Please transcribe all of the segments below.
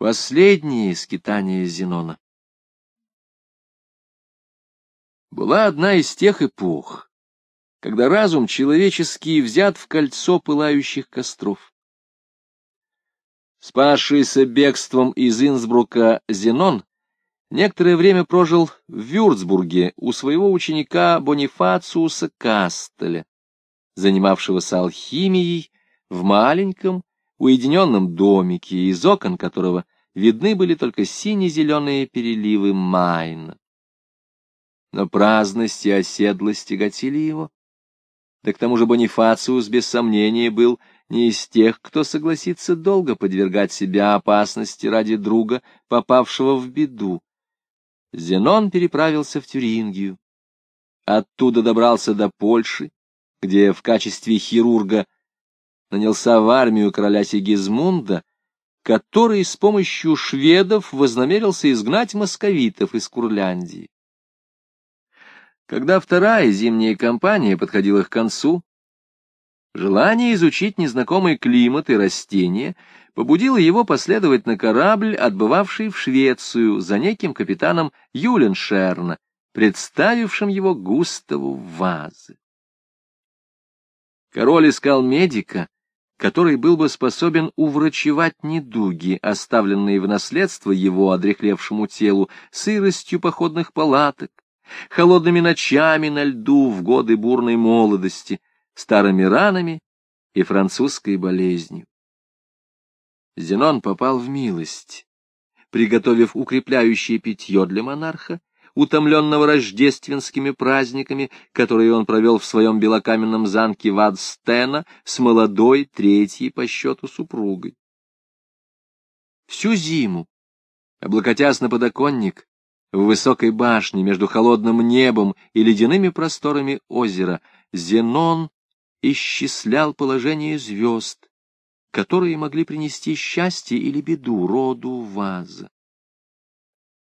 Последние скитания Зенона. Была одна из тех эпох, когда разум человеческий взят в кольцо пылающих костров. Спасшийся бегством из Инсбрука Зенон некоторое время прожил в Вюрцбурге у своего ученика Бонифациуса Кастеля, занимавшегося алхимией в маленьком уединенном домике, из окон которого видны были только сине-зеленые переливы Майна. Но праздность и оседлость тяготили его. Да к тому же Бонифациус, без сомнения, был не из тех, кто согласится долго подвергать себя опасности ради друга, попавшего в беду. Зенон переправился в Тюрингию. Оттуда добрался до Польши, где в качестве хирурга нанялся в армию короля Сигизмунда, который с помощью шведов вознамерился изгнать московитов из Курляндии. Когда вторая зимняя кампания подходила к концу, желание изучить незнакомый климат и растения побудило его последовать на корабль, отбывавший в Швецию за неким капитаном Юленшерна, представившим его Густаву Вазы. Король искал медика, который был бы способен уврачевать недуги, оставленные в наследство его одрехлевшему телу сыростью походных палаток, холодными ночами на льду в годы бурной молодости, старыми ранами и французской болезнью. Зенон попал в милость, приготовив укрепляющее питье для монарха утомленного рождественскими праздниками, которые он провел в своем белокаменном замке Вадстена с молодой, третьей по счету супругой. Всю зиму, облокотясь на подоконник, в высокой башне между холодным небом и ледяными просторами озера, Зенон исчислял положение звезд, которые могли принести счастье или беду роду Ваза.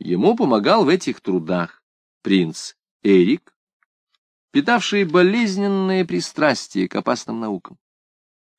Ему помогал в этих трудах принц Эрик, питавший болезненное пристрастие к опасным наукам.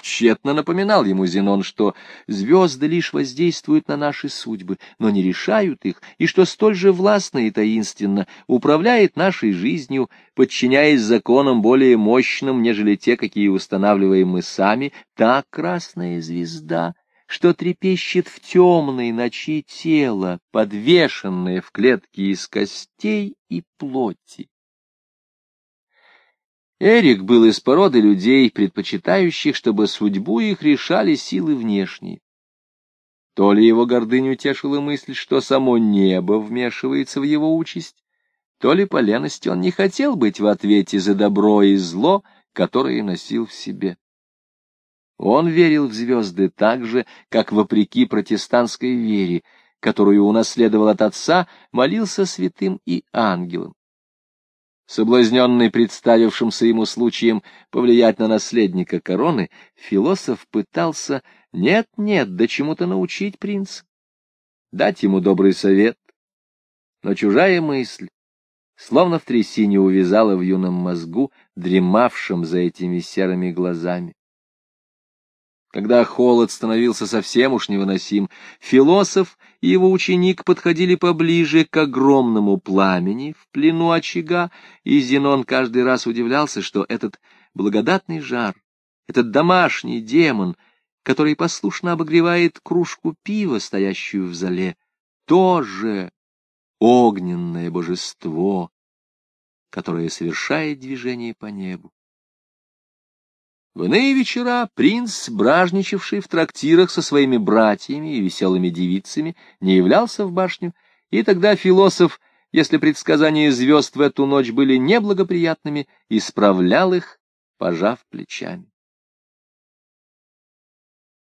Тщетно напоминал ему Зенон, что звезды лишь воздействуют на наши судьбы, но не решают их, и что столь же властно и таинственно управляет нашей жизнью, подчиняясь законам более мощным, нежели те, какие устанавливаем мы сами, та красная звезда, что трепещет в темной ночи тело, подвешенное в клетке из костей и плоти. Эрик был из породы людей, предпочитающих, чтобы судьбу их решали силы внешние. То ли его гордыню тешила мысль, что само небо вмешивается в его участь, то ли по лености он не хотел быть в ответе за добро и зло, которое носил в себе. Он верил в звезды так же, как, вопреки протестантской вере, которую унаследовал от отца, молился святым и ангелам. Соблазненный представившимся ему случаем повлиять на наследника короны, философ пытался нет-нет, да чему-то научить принца, дать ему добрый совет. Но чужая мысль, словно в трясине, увязала в юном мозгу, дремавшем за этими серыми глазами. Когда холод становился совсем уж невыносим, философ и его ученик подходили поближе к огромному пламени в плену очага, и Зенон каждый раз удивлялся, что этот благодатный жар, этот домашний демон, который послушно обогревает кружку пива, стоящую в зале, тоже огненное божество, которое совершает движение по небу. В иные вечера принц, бражничавший в трактирах со своими братьями и веселыми девицами, не являлся в башню, и тогда философ, если предсказания звезд в эту ночь были неблагоприятными, исправлял их, пожав плечами.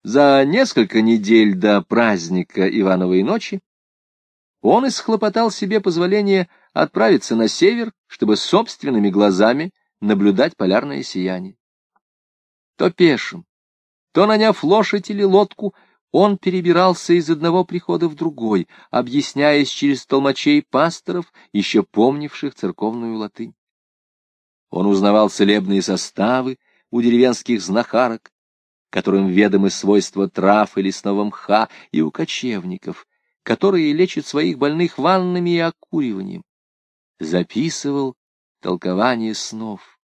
За несколько недель до праздника Ивановой ночи он исхлопотал себе позволение отправиться на север, чтобы собственными глазами наблюдать полярное сияние. То пешим, то наняв лошадь или лодку, он перебирался из одного прихода в другой, объясняясь через толмачей пасторов, еще помнивших церковную латынь. Он узнавал целебные составы у деревенских знахарок, которым ведомы свойства трав и лесного мха, и у кочевников, которые лечат своих больных ваннами и окуриванием. Записывал толкование снов.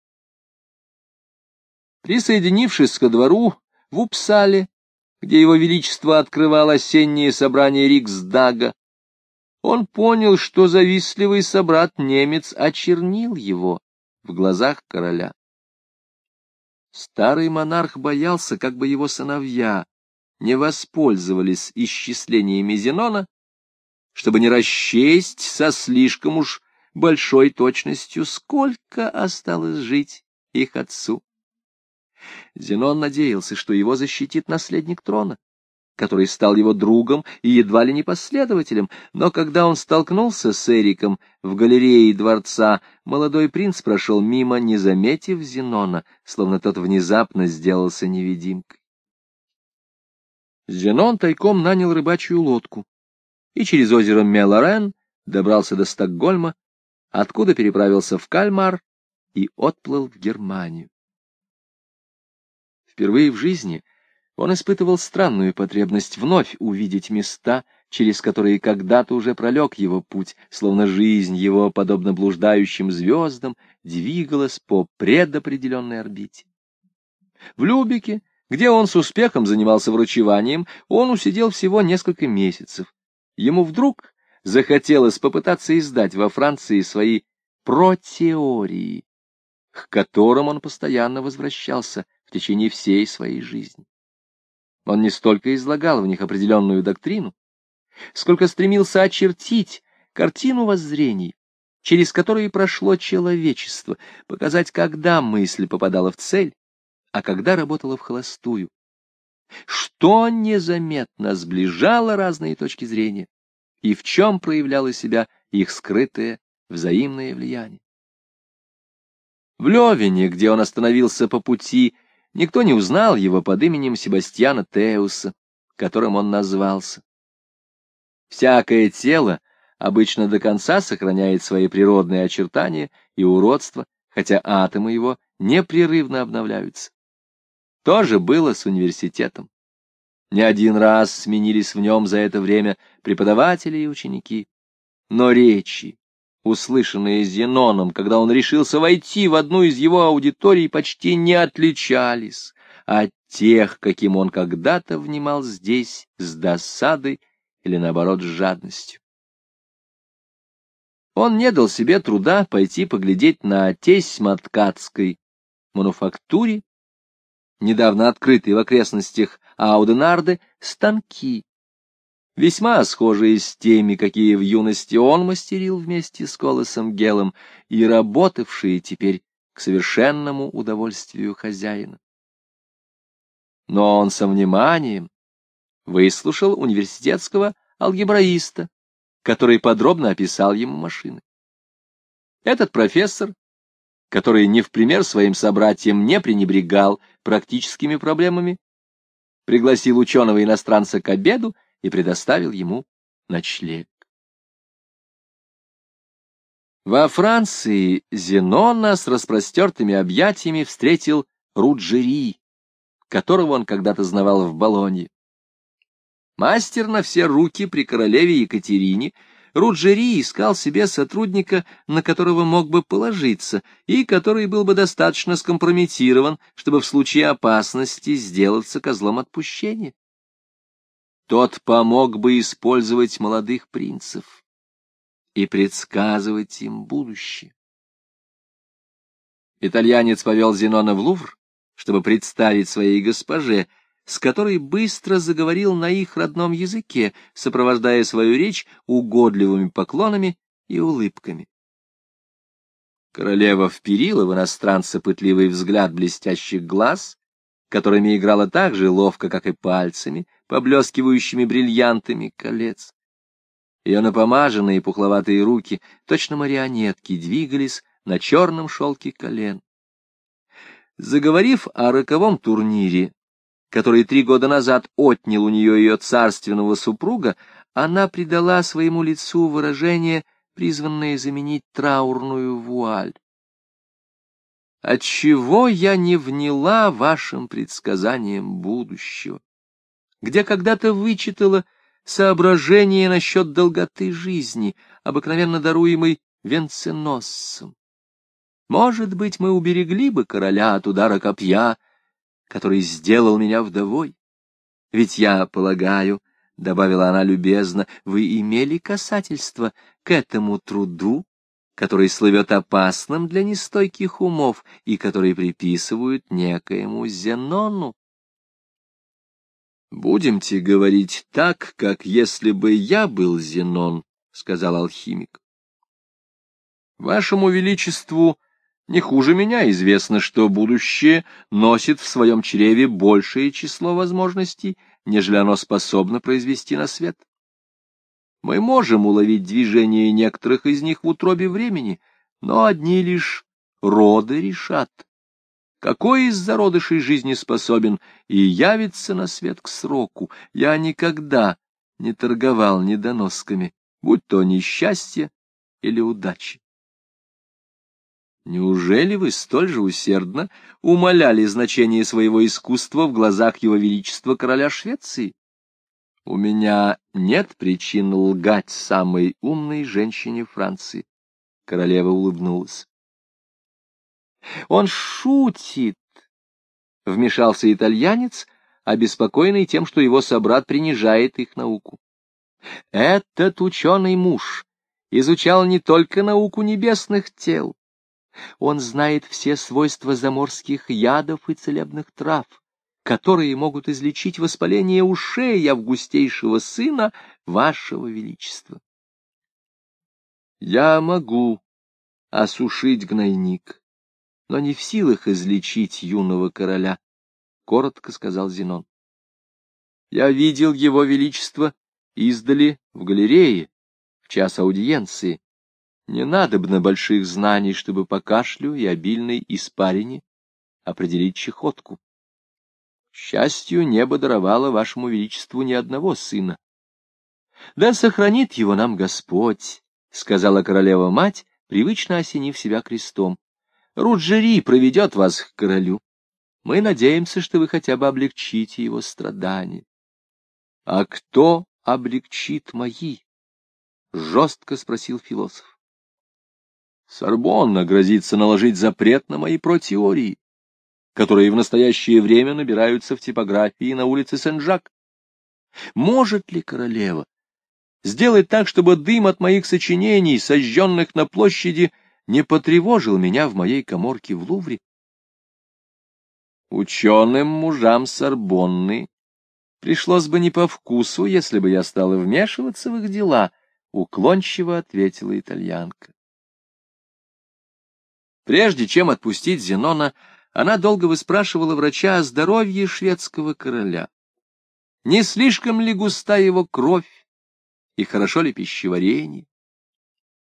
Присоединившись ко двору в Упсале, где его величество открывал осеннее собрание Риксдага, он понял, что завистливый собрат-немец очернил его в глазах короля. Старый монарх боялся, как бы его сыновья не воспользовались исчислениями Зенона, чтобы не расчесть со слишком уж большой точностью, сколько осталось жить их отцу. Зенон надеялся, что его защитит наследник трона, который стал его другом и едва ли не последователем, но когда он столкнулся с Эриком в галерее дворца, молодой принц прошел мимо, не заметив Зенона, словно тот внезапно сделался невидимкой. Зенон тайком нанял рыбачью лодку и через озеро Мелорен добрался до Стокгольма, откуда переправился в Кальмар и отплыл в Германию. Впервые в жизни он испытывал странную потребность вновь увидеть места, через которые когда-то уже пролег его путь, словно жизнь его, подобно блуждающим звездам, двигалась по предопределенной орбите. В Любике, где он с успехом занимался врачеванием, он усидел всего несколько месяцев. Ему вдруг захотелось попытаться издать во Франции свои протеории, к которым он постоянно возвращался в течение всей своей жизни. Он не столько излагал в них определенную доктрину, сколько стремился очертить картину воззрений, через которые прошло человечество, показать, когда мысль попадала в цель, а когда работала в холостую. Что незаметно сближало разные точки зрения, и в чем проявляло себя их скрытое взаимное влияние. В Левине, где он остановился по пути, никто не узнал его под именем Себастьяна Теуса, которым он назвался. Всякое тело обычно до конца сохраняет свои природные очертания и уродства, хотя атомы его непрерывно обновляются. То же было с университетом. Не один раз сменились в нем за это время преподаватели и ученики. Но речи, услышанные Зеноном, когда он решился войти в одну из его аудиторий, почти не отличались от тех, каким он когда-то внимал здесь с досадой или, наоборот, с жадностью. Он не дал себе труда пойти поглядеть на тесьма-ткацкой мануфактуре, недавно открытой в окрестностях Ауденарде, станки, весьма схожие с теми, какие в юности он мастерил вместе с Колосом Гелом, и работавшие теперь к совершенному удовольствию хозяина. Но он со вниманием выслушал университетского алгебраиста, который подробно описал ему машины. Этот профессор, который не в пример своим собратьям не пренебрегал практическими проблемами, пригласил ученого-иностранца к обеду и предоставил ему ночлег. Во Франции Зенона с распростертыми объятиями встретил Руджери, которого он когда-то знавал в Болонье. Мастер на все руки при королеве Екатерине, Руджери искал себе сотрудника, на которого мог бы положиться, и который был бы достаточно скомпрометирован, чтобы в случае опасности сделаться козлом отпущения тот помог бы использовать молодых принцев и предсказывать им будущее. Итальянец повел Зенона в Лувр, чтобы представить своей госпоже, с которой быстро заговорил на их родном языке, сопровождая свою речь угодливыми поклонами и улыбками. Королева вперила в иностранца пытливый взгляд блестящих глаз, которыми играла так же ловко, как и пальцами, поблескивающими бриллиантами колец. Ее напомаженные пухловатые руки, точно марионетки, двигались на черном шелке колен. Заговорив о роковом турнире, который три года назад отнял у нее ее царственного супруга, она придала своему лицу выражение, призванное заменить траурную вуаль. Отчего я не вняла вашим предсказаниям будущего, где когда-то вычитала соображения насчет долготы жизни, обыкновенно даруемой венценосцем? Может быть, мы уберегли бы короля от удара копья, который сделал меня вдовой? Ведь я полагаю, — добавила она любезно, — вы имели касательство к этому труду, который слывет опасным для нестойких умов и который приписывают некоему Зенону. «Будемте говорить так, как если бы я был Зенон», — сказал алхимик. «Вашему Величеству не хуже меня известно, что будущее носит в своем чреве большее число возможностей, нежели оно способно произвести на свет. Мы можем уловить движение некоторых из них в утробе времени, но одни лишь роды решат, какой из зародышей жизни способен и явится на свет к сроку. Я никогда не торговал недоносками, будь то несчастье или удачи. Неужели вы столь же усердно умоляли значение своего искусства в глазах его величества короля Швеции? У меня нет причин лгать самой умной женщине Франции. Королева улыбнулась. Он шутит, — вмешался итальянец, обеспокоенный тем, что его собрат принижает их науку. Этот ученый муж изучал не только науку небесных тел, он знает все свойства заморских ядов и целебных трав которые могут излечить воспаление ушей августейшего сына вашего величества. Я могу осушить гнойник, но не в силах излечить юного короля, — коротко сказал Зенон. Я видел его величество издали в галерее, в час аудиенции. Не надобно больших знаний, чтобы по кашлю и обильной испарине определить чехотку счастью, небо даровало вашему величеству ни одного сына. — Да сохранит его нам Господь, — сказала королева-мать, привычно осенив себя крестом. — Руджери проведет вас к королю. Мы надеемся, что вы хотя бы облегчите его страдания. — А кто облегчит мои? — жестко спросил философ. — Сорбонна грозится наложить запрет на мои протеории которые в настоящее время набираются в типографии на улице Сен-Жак. Может ли королева сделать так, чтобы дым от моих сочинений, сожженных на площади, не потревожил меня в моей коморке в Лувре? Ученым мужам Сорбонны пришлось бы не по вкусу, если бы я стала вмешиваться в их дела, — уклончиво ответила итальянка. Прежде чем отпустить Зенона, она долго выспрашивала врача о здоровье шведского короля. Не слишком ли густа его кровь и хорошо ли пищеварение?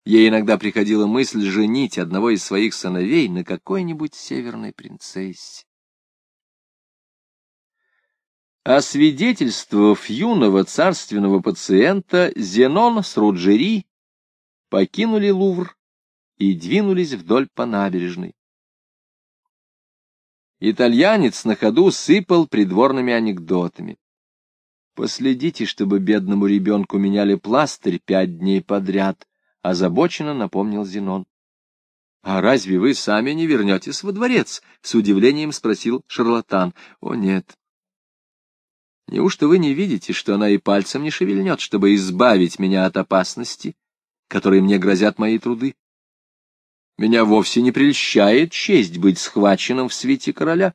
Ей иногда приходила мысль женить одного из своих сыновей на какой-нибудь северной принцессе. Освидетельствовав юного царственного пациента, Зенон с Руджери покинули Лувр и двинулись вдоль по набережной. Итальянец на ходу сыпал придворными анекдотами. «Последите, чтобы бедному ребенку меняли пластырь пять дней подряд», — озабоченно напомнил Зенон. «А разве вы сами не вернетесь во дворец?» — с удивлением спросил шарлатан. «О, нет». «Неужто вы не видите, что она и пальцем не шевельнет, чтобы избавить меня от опасности, которой мне грозят мои труды?» Меня вовсе не прельщает честь быть схваченным в свете короля.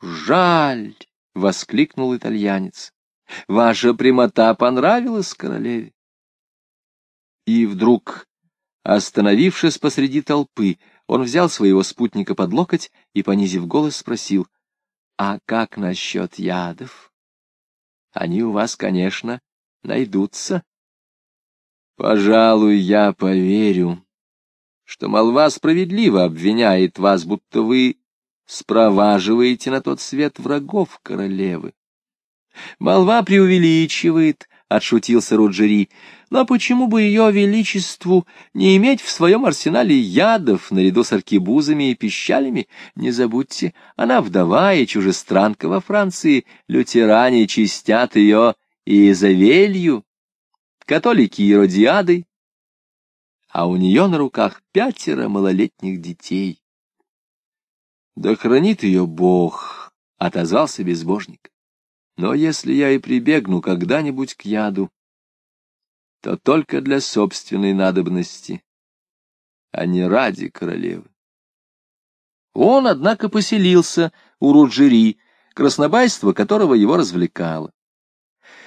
«Жаль!» — воскликнул итальянец. «Ваша прямота понравилась королеве». И вдруг, остановившись посреди толпы, он взял своего спутника под локоть и, понизив голос, спросил, «А как насчет ядов? Они у вас, конечно, найдутся». «Пожалуй, я поверю», что молва справедливо обвиняет вас, будто вы спроваживаете на тот свет врагов королевы. Молва преувеличивает — отшутился Руджери. «Но почему бы ее величеству не иметь в своем арсенале ядов наряду с аркебузами и пищалями? Не забудьте, она вдова и чужестранка во Франции, лютеране чистят ее Изавелью, католики Иродиадой, а у нее на руках пятеро малолетних детей». «Да хранит ее Бог», — отозвался безбожник. Но если я и прибегну когда-нибудь к яду, то только для собственной надобности, а не ради королевы. Он, однако, поселился у Руджери, краснобайство которого его развлекало.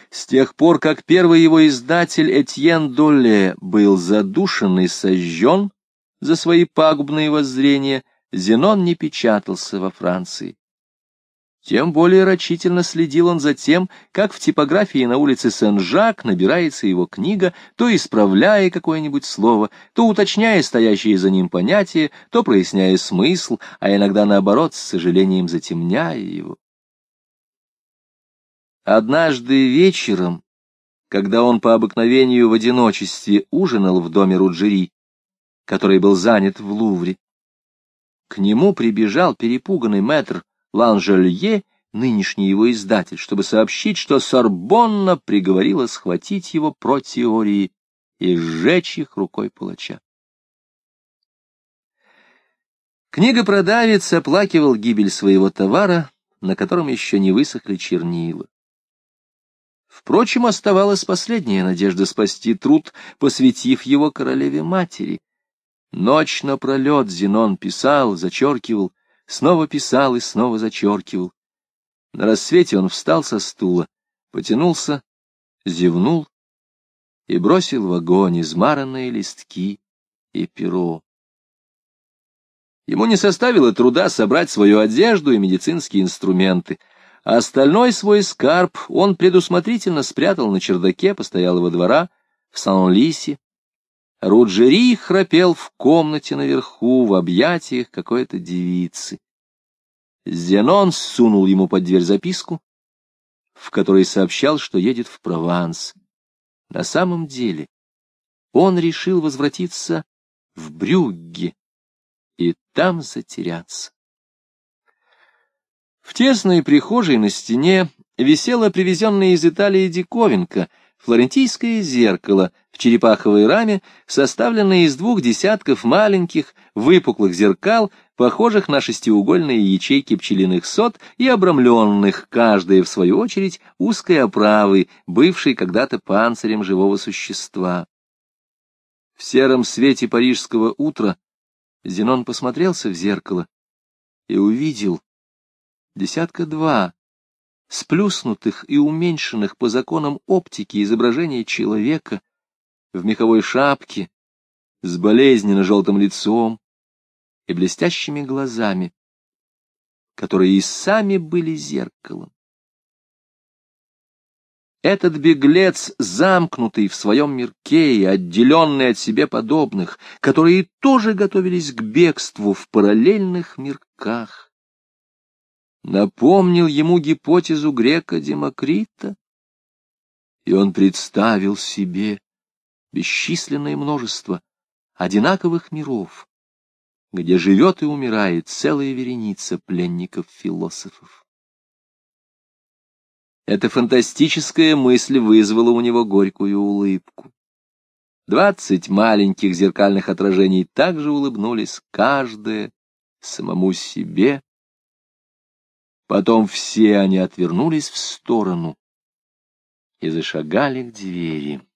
С тех пор, как первый его издатель Этьен Доле был задушен и сожжен за свои пагубные воззрения, Зенон не печатался во Франции. Тем более рачительно следил он за тем, как в типографии на улице Сен-Жак набирается его книга, то исправляя какое-нибудь слово, то уточняя стоящие за ним понятия, то проясняя смысл, а иногда, наоборот, с сожалением затемняя его. Однажды вечером, когда он по обыкновению в одиночестве ужинал в доме Руджери, который был занят в Лувре, к нему прибежал перепуганный мэтр Ланжелье, нынешний его издатель, чтобы сообщить, что Сорбонна приговорила схватить его про теории и сжечь их рукой палача. Книгопродавец оплакивал гибель своего товара, на котором еще не высохли чернила. Впрочем, оставалась последняя надежда спасти труд, посвятив его королеве-матери. Ночь напролет Зенон писал, зачеркивал, снова писал и снова зачеркивал. На рассвете он встал со стула, потянулся, зевнул и бросил в огонь измаранные листки и перо. Ему не составило труда собрать свою одежду и медицинские инструменты, а остальной свой скарб он предусмотрительно спрятал на чердаке постоялого двора в Сан-Лисе. Руджери храпел в комнате наверху в объятиях какой-то девицы. Зенон сунул ему под дверь записку, в которой сообщал, что едет в Прованс. На самом деле он решил возвратиться в Брюгге и там затеряться. В тесной прихожей на стене висела привезенная из Италии диковинка — флорентийское зеркало в черепаховой раме, составленное из двух десятков маленьких выпуклых зеркал, похожих на шестиугольные ячейки пчелиных сот и обрамленных, каждая в свою очередь, узкой оправой, бывшей когда-то панцирем живого существа. В сером свете парижского утра Зенон посмотрелся в зеркало и увидел десятка два сплюснутых и уменьшенных по законам оптики изображений человека в меховой шапке, с болезненно желтым лицом и блестящими глазами, которые и сами были зеркалом. Этот беглец, замкнутый в своем мирке и отделенный от себе подобных, которые тоже готовились к бегству в параллельных мирках, напомнил ему гипотезу грека Демокрита, и он представил себе бесчисленное множество одинаковых миров, где живет и умирает целая вереница пленников-философов. Эта фантастическая мысль вызвала у него горькую улыбку. Двадцать маленьких зеркальных отражений также улыбнулись каждое самому себе Потом все они отвернулись в сторону и зашагали к двери.